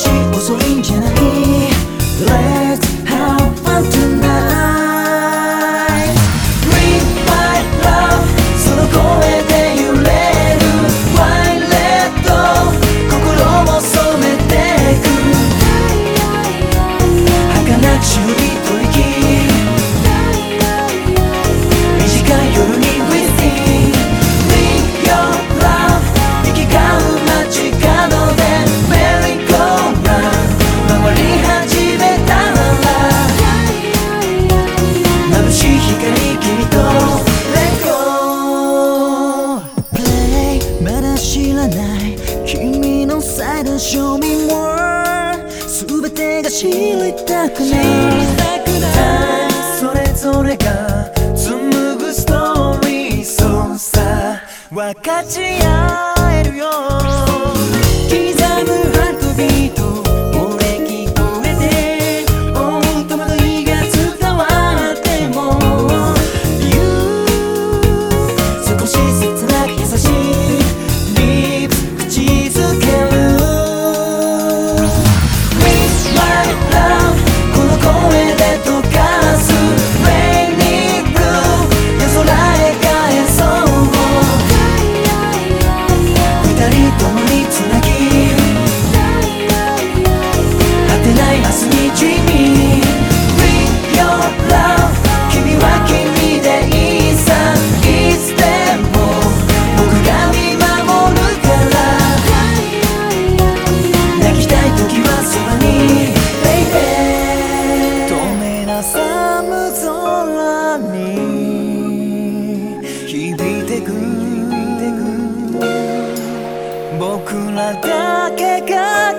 息，无所ない。君のサイド証明は全てが知りたくない。それぞれが紡ぐストーリーそうさ分かち合えるよ透明な寒空に。響いてく。僕らだけが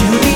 you